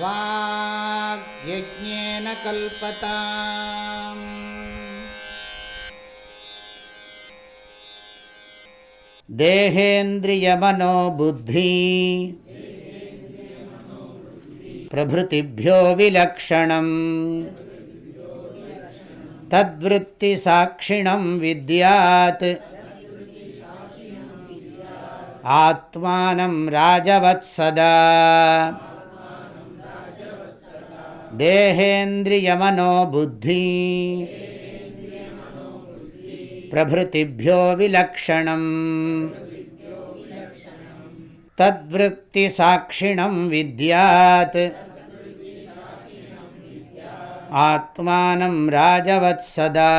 वाग्यज्ञेन कल्पताम्। देहेन्द्रियमनोबुद्धि। प्रभृतिभ्यो विलक्षणम्। तद्वृत्तिसाक्षिणं विद्यात्। आत्मानं राजवत्सदा देहेन्द्रियमनोबुद्धि प्रभृतिभ्यो विलक्षणम् तद्वृत्तिसाक्षिणं विद्यात् आत्मानं राजवत्सदा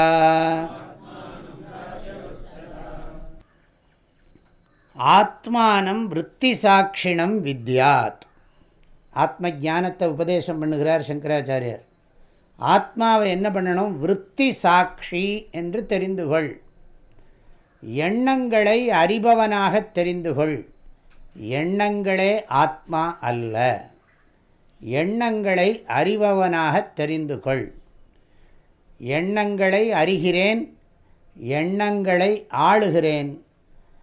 ஆத்மானம் விற்பி சாட்சிணம் வித்யாத் ஆத்ம ஜானத்தை உபதேசம் பண்ணுகிறார் சங்கராச்சாரியர். ஆத்மாவை என்ன பண்ணணும்? விற்பி சாட்சி என்று தெரிந்து கொள். எண்ணங்களை அறிபவனாக தெரிந்து கொள். எண்ணங்களே ஆத்மா அல்ல. எண்ணங்களை அறிபவனாக தெரிந்து கொள். எண்ணங்களை அறிகிறேன் எண்ணங்களை ஆளுகிறேன்.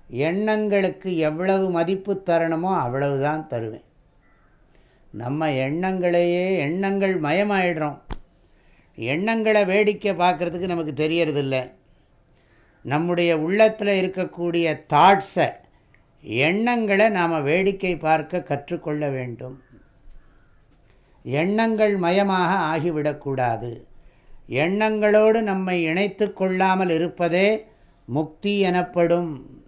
எண்ணங்களுக்கு எவ்வளவு மதிப்பு தரணுமோ அவ்வளவுதான் தருவேன். நம்ம எண்ணங்களையே எண்ணங்கள் மயமாயிடுறோம். எண்ணங்களை வேடிக்கை பார்க்குறதுக்கு நமக்கு தெரியறதில்ல. நம்முடைய உள்ளத்தில் இருக்கக்கூடிய தாட்ஸை எண்ணங்களை நாம் வேடிக்கை பார்க்க கற்றுக்கொள்ள வேண்டும். எண்ணங்கள் மயமாக ஆகிவிடக்கூடாது எண்ணங்களோடு நம்மை இணைத்து கொள்ளாமல் இருப்பதே முக்தி எனப்படும்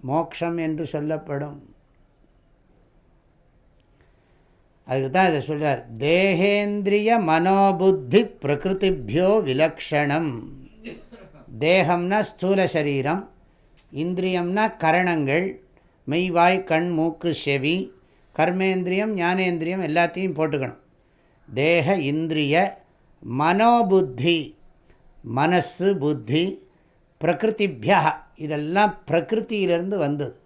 மோக்ஷம் என்று சொல்லப்படும். அதுக்கு தான் இதை சொல்கிறார் தேகேந்திரிய மனோபுத்தி பிரகிருதிபியோ விலக்ஷணம். தேகம்னா ஸ்தூல சரீரம் இந்திரியம்னா கரணங்கள் மெய்வாய் கண் மூக்கு செவி கர்மேந்திரியம் ஞானேந்திரியம் எல்லாத்தையும் போட்டுக்கணும். தேக இந்திரிய மனோபுத்தி மனசு புத்தி பிரகிருதிபியா இதெல்லாம் பிரகிருத்தியிலிருந்து வந்தது.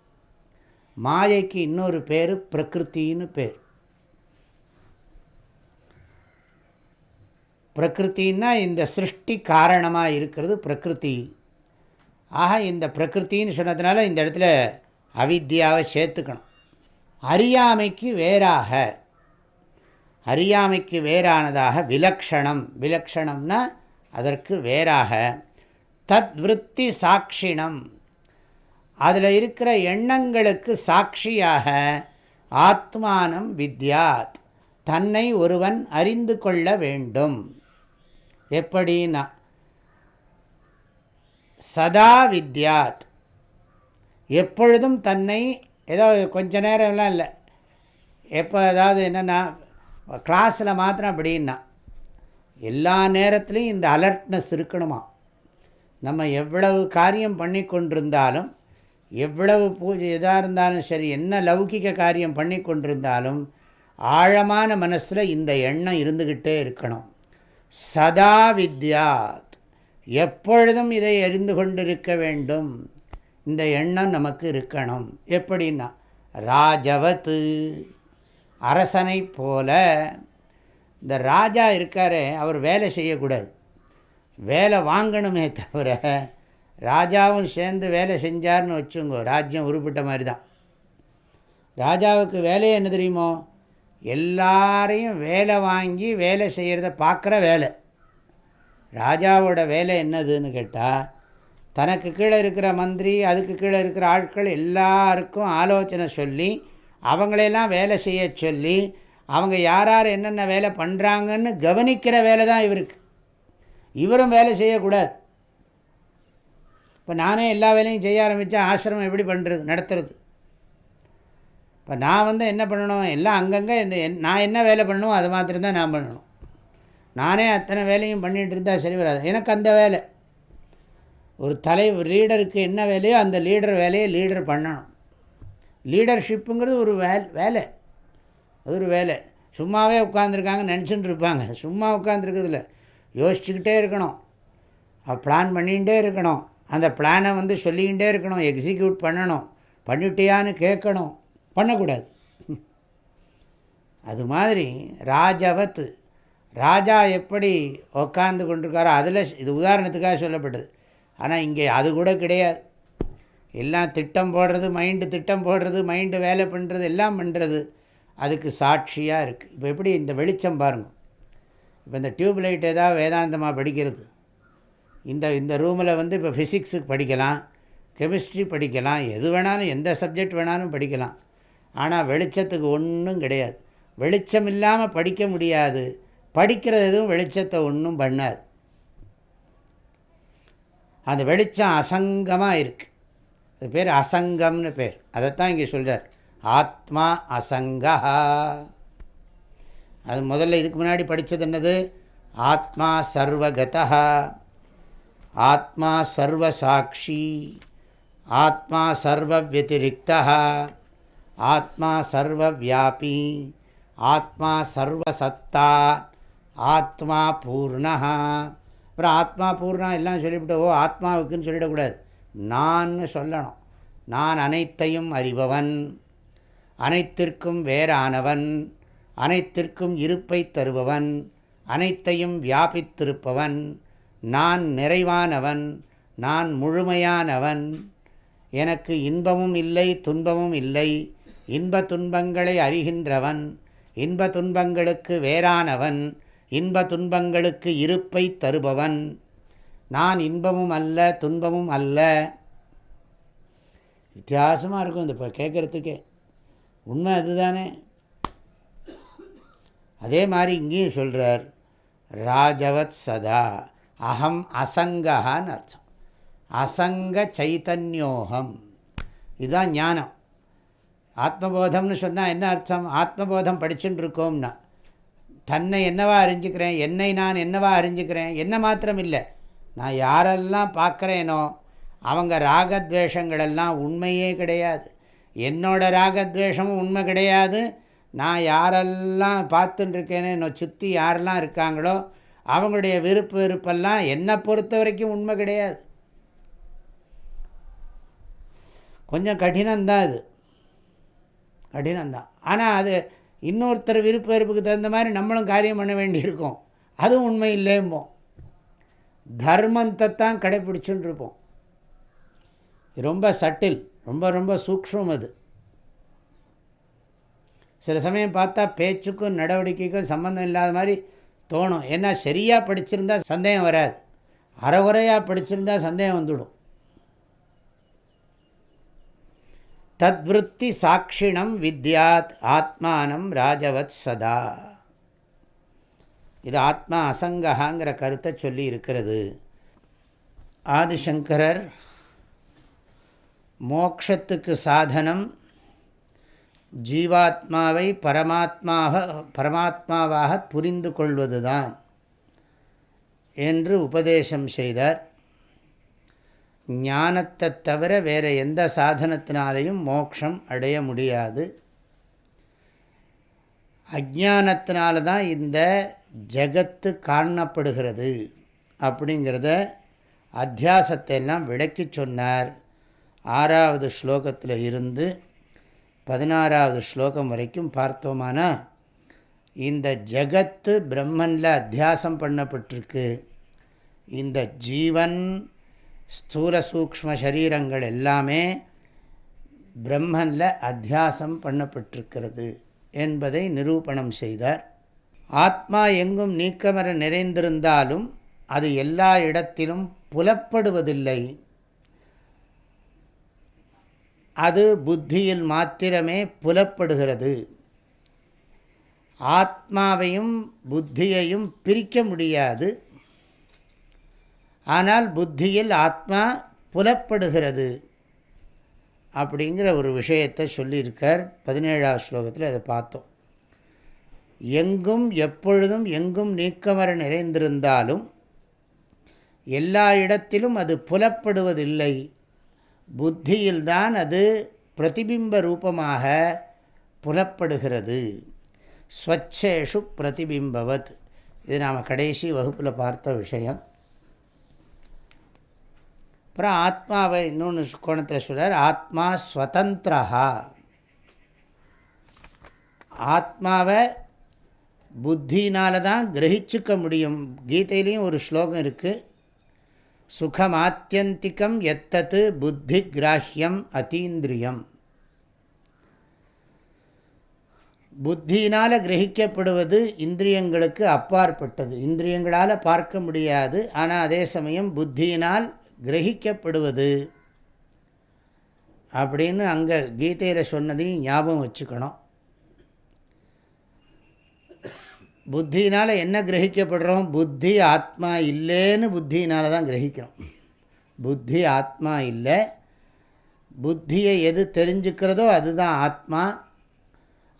மாயைக்கு இன்னொரு பேர் பிரகிருத்தின்னு பேர். பிரகிருத்தின்னா இந்த சிருஷ்டி காரணமாக இருக்கிறது பிரகிருதி. ஆக இந்த பிரகிருத்தின்னு சொன்னதுனால இந்த இடத்துல அவித்யாவை சேர்த்துக்கணும். அறியாமைக்கு வேறாக அறியாமைக்கு வேறானதாக விலக்ஷணம் விலக்ஷணம்னா அதற்கு வேறாக தத்விருத்தி சாட்சிணம். அதில் இருக்கிற எண்ணங்களுக்கு சாட்சியாக ஆத்மானம் வித்யாத் தன்னை ஒருவன் அறிந்து கொள்ள வேண்டும். எப்படின்னா சதா வித்யாத். எப்பொழுதும் தன்னை ஏதோ கொஞ்ச நேரம்லாம் இல்லை. எப்போ அதாவது என்னென்னா கிளாஸில் மாத்திரம் அப்படின்னா எல்லா நேரத்துலையும் இந்த அலர்ட்னஸ் இருக்கணுமா? நம்ம எவ்வளவு காரியம் பண்ணி கொண்டிருந்தாலும் எவ்வளவு பூஜை எதாக இருந்தாலும் சரி என்ன லௌகிக காரியம் பண்ணி கொண்டிருந்தாலும் ஆழமான மனசில் இந்த எண்ணம் இருந்துக்கிட்டே இருக்கணும். சதா வித்யாத். எப்பொழுதும் இதை அறிந்து கொண்டிருக்க வேண்டும். இந்த எண்ணம் நமக்கு இருக்கணும். எப்படின்னா ராஜவத்து அரசனை போல இந்த ராஜா இருக்காரே அவர் வேலை செய்யக்கூடாது. வேலை வாங்கணுமே தவிர ராஜாவும் சேர்ந்து வேலை செஞ்சார்னு வச்சுங்கோ ராஜ்யம் உருப்பிட்ட மாதிரி தான் ராஜாவுக்கு வேலையே என்ன தெரியுமோ? எல்லாரையும் வேலை வாங்கி வேலை செய்கிறத பார்க்குற வேலை. ராஜாவோட வேலை என்னதுன்னு கேட்டால் தனக்கு கீழே இருக்கிற மந்திரி அதுக்கு கீழே இருக்கிற ஆட்கள் எல்லாருக்கும் ஆலோசனை சொல்லி அவங்களையெல்லாம் வேலை செய்ய சொல்லி அவங்க யார் யார் என்னென்ன வேலை பண்ணுறாங்கன்னு கவனிக்கிற வேலை தான் இவருக்கு. இவரும் வேலை செய்யக்கூடாது. இப்போ நானே எல்லா வேலையும் செய்ய ஆரம்பித்தா ஆசிரமம் எப்படி பண்ணுறது நடத்துறது? இப்போ நான் வந்து என்ன பண்ணணும்? எல்லாம் அங்கங்கே இந்த நான் என்ன வேலை பண்ணணும் அது மாத்திரம் தான் நான் பண்ணணும். நானே அத்தனை வேலையும் பண்ணிகிட்டு இருந்தால் சரி வராது. எனக்கு அந்த வேலை. ஒரு தலை லீடருக்கு என்ன வேலையோ அந்த லீடர் வேலையை லீடர் பண்ணணும். லீடர்ஷிப்புங்கிறது ஒரு வே வேலை. அது ஒரு வேலை. சும்மாவே உட்காந்துருக்காங்க நினச்சிட்டு இருப்பாங்க. சும்மா உட்காந்துருக்குறதில்ல யோசிச்சுக்கிட்டே இருக்கணும். பிளான் பண்ணிகிட்டே இருக்கணும். அந்த பிளானை வந்து சொல்லிக்கிட்டே இருக்கணும். எக்ஸிக்யூட் பண்ணணும். பண்ணிட்டியான்னு கேட்கணும். பண்ணக்கூடாது. அது மாதிரி ராஜவத் ராஜா எப்படி உக்காந்து கொண்டிருக்காரோ அதில் இது உதாரணத்துக்காக சொல்லப்பட்டது. ஆனால் இங்கே அது கூட கிடையாது. எல்லாம் திட்டம் போடுறது மைண்டு திட்டம் போடுறது மைண்டு வேலை பண்ணுறது எல்லாம் பண்ணுறது அதுக்கு சாட்சியாக இருக்குது இப்போ எப்படி இந்த வெளிச்சம் பாருங்கள் இப்போ இந்த டியூப் லைட் ஏதாவது வேதாந்தமாக படிக்கிறது. இந்த இந்த ரூமில் வந்து இப்போ ஃபிசிக்ஸுக்கு படிக்கலாம் கெமிஸ்ட்ரி படிக்கலாம் எது வேணாலும் எந்த சப்ஜெக்ட் வேணாலும் படிக்கலாம். ஆனால் வெளிச்சத்துக்கு ஒன்றும் கிடையாது. வெளிச்சம் இல்லாமல் படிக்க முடியாது. படிக்கிறது எதுவும் வெளிச்சத்தை ஒன்றும் பண்ணாது. அந்த வெளிச்சம் அசங்கமாக இருக்குது அது பேர் அசங்கம்னு பேர். அதைத்தான் இங்கே சொல்கிறார் ஆத்மா அசங்கா. அது முதல்ல இதுக்கு முன்னாடி படித்தது என்னது? ஆத்மா சர்வகதா. ஆத்மா சர்வசாட்சி. ஆத்மா சர்வவியதிரிக்தா ஆத்மா சர்வவியாபி ஆத்மா சர்வசத்தா ஆத்மா பூர்ணா. அப்புறம் ஆத்மா பூர்ணா எல்லாம் சொல்லிவிட்டு ஓ ஆத்மாவுக்குன்னு சொல்லிடக்கூடாது. நான் சொல்லணும். நான் அனைத்தையும் அறிபவன் அனைத்திற்கும் வேறானவன் அனைத்திற்கும் இருப்பை தருபவன் அனைத்தையும் வியாபித்திருப்பவன் நான் நிறைவானவன் நான் முழுமையானவன் எனக்கு இன்பமும் இல்லை துன்பமும் இல்லை இன்ப துன்பங்களை அறிகின்றவன் இன்ப துன்பங்களுக்கு வேறானவன் இன்ப துன்பங்களுக்கு இருப்பை தருபவன். நான் இன்பமும் அல்ல துன்பமும் அல்ல. வித்தியாசமாக இருக்கும் இந்த இப்போ கேட்குறதுக்கே. உண்மை அதுதானே. அதே மாதிரி இங்கேயும் சொல்கிறார் ராஜவத் சதா அகம் அசங்ககான்னு அர்த்தம். அசங்க சைத்தன்யோகம். இதுதான் ஞானம். ஆத்மபோதம்னு சொன்னால் என்ன அர்த்தம்? ஆத்மபோதம் படிச்சுட்டு இருக்கோம்னா தன்னை என்னவா அறிஞ்சிக்கிறேன்? என்னை நான் என்னவா அறிஞ்சிக்கிறேன்? என்ன மாத்திரம் இல்லை. நான் யாரெல்லாம் பார்க்குறேனோ அவங்க ராகத்வேஷங்களெல்லாம் உண்மையே கிடையாது. என்னோடய ராகத்வேஷமும் உண்மை கிடையாது. நான் யாரெல்லாம் பார்த்துட்டுருக்கேனே என்னை சுற்றி யாரெல்லாம் இருக்காங்களோ அவங்களுடைய விருப்பு விருப்பெல்லாம் என்னை பொறுத்த வரைக்கும் உண்மை கிடையாது. கொஞ்சம் கடினம்தான் அது. கடினம்தான் ஆனால் அது இன்னொருத்தர் விருப்ப வெறுப்புக்கு தகுந்த மாதிரி நம்மளும் காரியம் பண்ண வேண்டியிருக்கோம். அதுவும் உண்மை இல்லைம்போம் தர்மத்தை தான் கடைப்பிடிச்சுன்னு இருப்போம் ரொம்ப சட்டில் ரொம்ப ரொம்ப சூக்ஷம் அது. சில சமயம் பார்த்தா பேச்சுக்கும் நடவடிக்கைக்கும் சம்மந்தம் இல்லாத மாதிரி தோணும். ஏன்னா சரியாக படிச்சிருந்தால் சந்தேகம் வராது. அறகுறையாக படிச்சிருந்தால் சந்தேகம் வந்துவிடும் தத்விருத்தி சாட்சிணம் வித்யாத் ஆத்மானம் ராஜவத் சதா. இது ஆத்மா அசங்ககாங்கிற கருத்தை சொல்லி இருக்கிறது. ஆதிசங்கரர் மோக்ஷத்துக்கு சாதனம் ஜீவாத்மாவை பரமாத்மாக பரமாத்மாவாக புரிந்து கொள்வதுதான் என்று உபதேசம் செய்தார். ஞானத்தை தவிர வேறு எந்த சாதனத்தினாலையும் மோக்ஷம் அடைய முடியாது. அஜானத்தினால தான் இந்த ஜகத்து காணப்படுகிறது அப்படிங்கிறத அத்தியாசத்தை எல்லாம் விளக்கி சொன்னார். ஆறாவது ஸ்லோகத்தில் இருந்து பதினாறாவது ஸ்லோகம் வரைக்கும் பார்த்தோமானா இந்த ஜகத்து பிரம்மனில் அத்தியாசம் பண்ணப்பட்டிருக்கு. இந்த ஜீவன் ஸ்தூல சூக்ம சரீரங்கள் எல்லாமே பிரம்மனில் அத்தியாசம் பண்ணப்பட்டிருக்கிறது என்பதை நிரூபணம் செய்தார். ஆத்மா எங்கும் நீக்கமர நிறைந்திருந்தாலும் அது எல்லா இடத்திலும் புலப்படுவதில்லை. அது புத்தியில் மாத்திரமே புலப்படுகிறது. ஆத்மாவையும் புத்தியையும் பிரிக்க முடியாது. ஆனால் புத்தியில் ஆத்மா புலப்படுகிறது அப்படிங்கிற ஒரு விஷயத்தை சொல்லியிருக்கார். பதினேழாவது ஸ்லோகத்தில் அதை பார்த்தோம். எங்கும் எப்பொழுதும் எங்கும் நீக்கமர நிறைந்திருந்தாலும் எல்லா இடத்திலும் அது புலப்படுவதில்லை. புத்தியில்தான் அது பிரதிபிம்ப ரூபமாக புலப்படுகிறது. ஸ்வச்சேஷு பிரதிபிம்பவத். இது நாம் கடைசி வகுப்பில் பார்த்த விஷயம். அப்புறம் ஆத்மாவை இன்னொன்று கோணத்தில் சொல்கிறார் ஆத்மா ஸ்வதந்திரா ஆத்மாவை புத்தினால தான் கிரகிச்சுக்க முடியும். கீதையிலையும் ஒரு ஸ்லோகம் இருக்குது சுகமாத்தியந்திகம் எத்தத்து புத்தி கிராஹ்யம் அத்தீந்திரியம் புத்தியினால் கிரகிக்கப்படுவது இந்திரியங்களுக்கு அப்பாற்பட்டது. இந்திரியங்களால் பார்க்க முடியாது. ஆனால் அதே சமயம் புத்தியினால் கிரகிக்கப்படுவது அப்படின்னு அங்கே கீதையில் சொன்னதையும் ஞாபகம் வச்சுக்கணும். புத்தினால் என்ன கிரகிக்கப்படுறோம்? புத்தி ஆத்மா இல்லைன்னு புத்தியினால் தான் கிரகிக்கிறோம். புத்தி ஆத்மா இல்லை. புத்தியை எது தெரிஞ்சுக்கிறதோ அதுதான் ஆத்மா.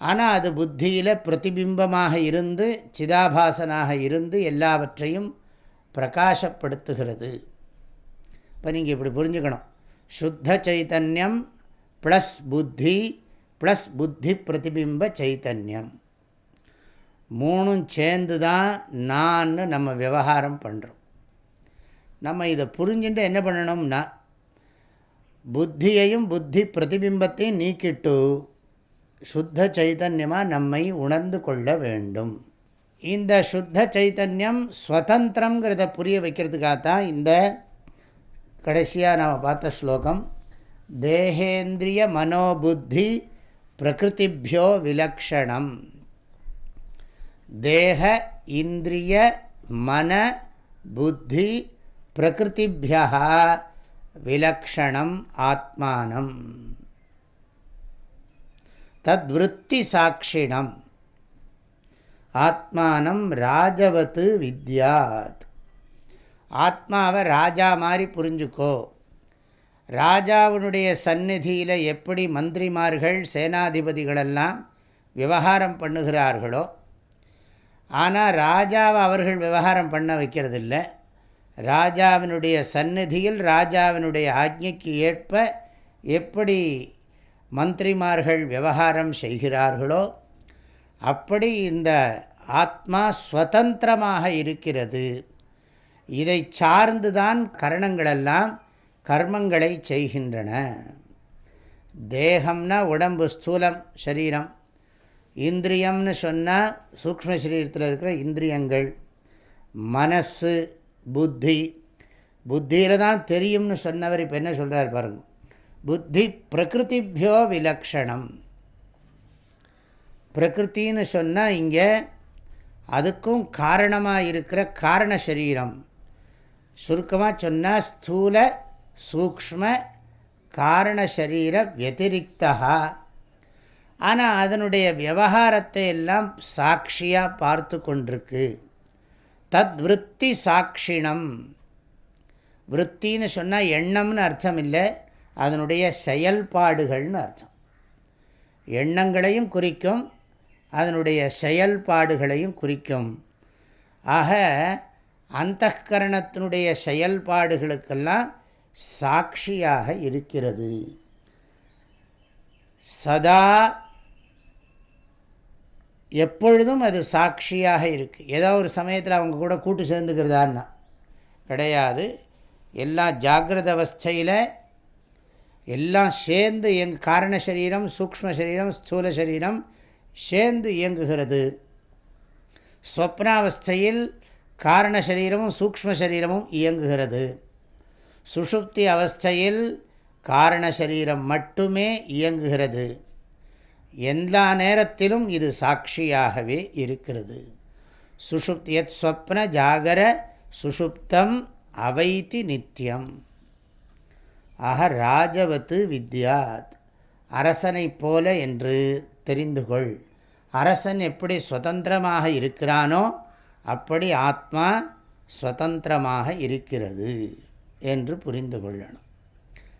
ஆனால் அது புத்தியில் பிரதிபிம்பமாக இருந்து சிதாபாசனாக இருந்து எல்லாவற்றையும் பிரகாசப்படுத்துகிறது. இப்போ நீங்கள் இப்படி புரிஞ்சுக்கணும். சுத்த சைத்தன்யம் ப்ளஸ் புத்தி ப்ளஸ் புத்தி பிரதிபிம்ப சைத்தன்யம். மூணும் சேர்ந்து தான் நான் நம்ம விவகாரம் பண்ணுறோம் நம்ம இதை புரிஞ்சுட்டு என்ன பண்ணணும்னா புத்தியையும் புத்தி பிரதிபிம்பத்தையும் நீக்கிட்டு சுத்த சைதன்யமாக நம்மை உணர்ந்து கொள்ள வேண்டும். இந்த சுத்த சைத்தன்யம் ஸ்வதந்திரங்கிறத புரிய வைக்கிறதுக்காகத்தான் இந்த கடைசியாக நாம் பார்த்த ஸ்லோகம் தேகேந்திரிய மனோபுத்தி பிரகிருதிபியோ விலக்ஷணம். தேக இந்திரிய மன புத்தி பிரகிருதிபியா விலக்ஷணம் ஆத்மானம். தத்விருத்தி சாட்சிணம். ஆத்மானம் ராஜவத்து வித்யாத். ஆத்மாவை ராஜா மாதிரி புரிஞ்சுக்கோ. ராஜாவினுடைய சந்நிதியில் எப்படி மந்திரிமார்கள் சேனாதிபதிகளெல்லாம் விவகாரம் பண்ணுகிறார்களோ ஆனால் ராஜாவை அவர்கள் விவகாரம் பண்ண வைக்கிறதில்ல. ராஜாவினுடைய சந்நிதியில் ராஜாவினுடைய ஆக்ஞைக்கு ஏற்ப எப்படி மந்திரிமார்கள் விவகாரம் செய்கிறார்களோ அப்படி இந்த ஆத்மா ஸ்வதந்திரமாக இருக்கிறது. இதை சார்ந்துதான் கரணங்களெல்லாம் கர்மங்களை செய்கின்றன. தேகம்னா உடம்பு ஸ்தூலம் சரீரம். இந்திரியம்னு சொன்னால் சூக்ம சரீரத்தில் இருக்கிற இந்திரியங்கள் மனசு புத்தி. புத்தியில் தான் தெரியும்னு சொன்னவர் இப்போ என்ன சொல்கிறார் பாருங்க. புத்தி பிரகிருதிபியோ விலக்ஷணம். பிரகிருத்தின்னு சொன்னால் இங்கே அதுக்கும் காரணமாக இருக்கிற காரண சரீரம். சுருக்கமாக சொன்னால் ஸ்தூல சூக்ம காரண சரீர வத்திரிக்தா. ஆனால் அதனுடைய விவகாரத்தை எல்லாம் சாட்சியாக பார்த்து கொண்டிருக்கு. தத் விற்பி சாட்சிணம். விற்த்தின்னு சொன்னால் எண்ணம்னு அர்த்தம் இல்லை அதனுடைய செயல்பாடுகள்னு அர்த்தம். எண்ணங்களையும் குறிக்கும் அதனுடைய செயல்பாடுகளையும் குறிக்கும். ஆக அந்த கரணத்தினுடைய செயல்பாடுகளுக்கெல்லாம் சாட்சியாக இருக்கிறது. சதா எப்பொழுதும் அது சாட்சியாக இருக்குது ஏதோ ஒரு சமயத்தில் அவங்க கூட கூட்டு சேர்ந்துக்கிறதான்னா. கிடையாது. எல்லாம் ஜாகிரத அவஸ்தையில் எல்லாம் சேர்ந்து எங் காரண சரீரம் சூக்ம சரீரம் ஸ்தூல சரீரம் சேர்ந்து இயங்குகிறது. ஸ்வப்னாவஸ்தையில் காரண சரீரமும் சூக்ம சரீரமும் இயங்குகிறது. சுஷுப்தி அவஸ்தையில் காரண சரீரம் மட்டுமே இயங்குகிறது. எல்லா நேரத்திலும் இது சாட்சியாகவே இருக்கிறது. சுஷுப்தி எத் ஸ்வப்ன ஜாகர சுஷுப்தம் அவைத்தி நித்தியம் ஆக ராஜவத்து வித்யாத். அரசனைப் போல என்று தெரிந்து கொள் அரசன் எப்படி சுதந்திரமாக இருக்கிறானோ அப்படி ஆத்மா சுதந்திரமாக இருக்கிறது என்று புரிந்து கொள்ளணும்.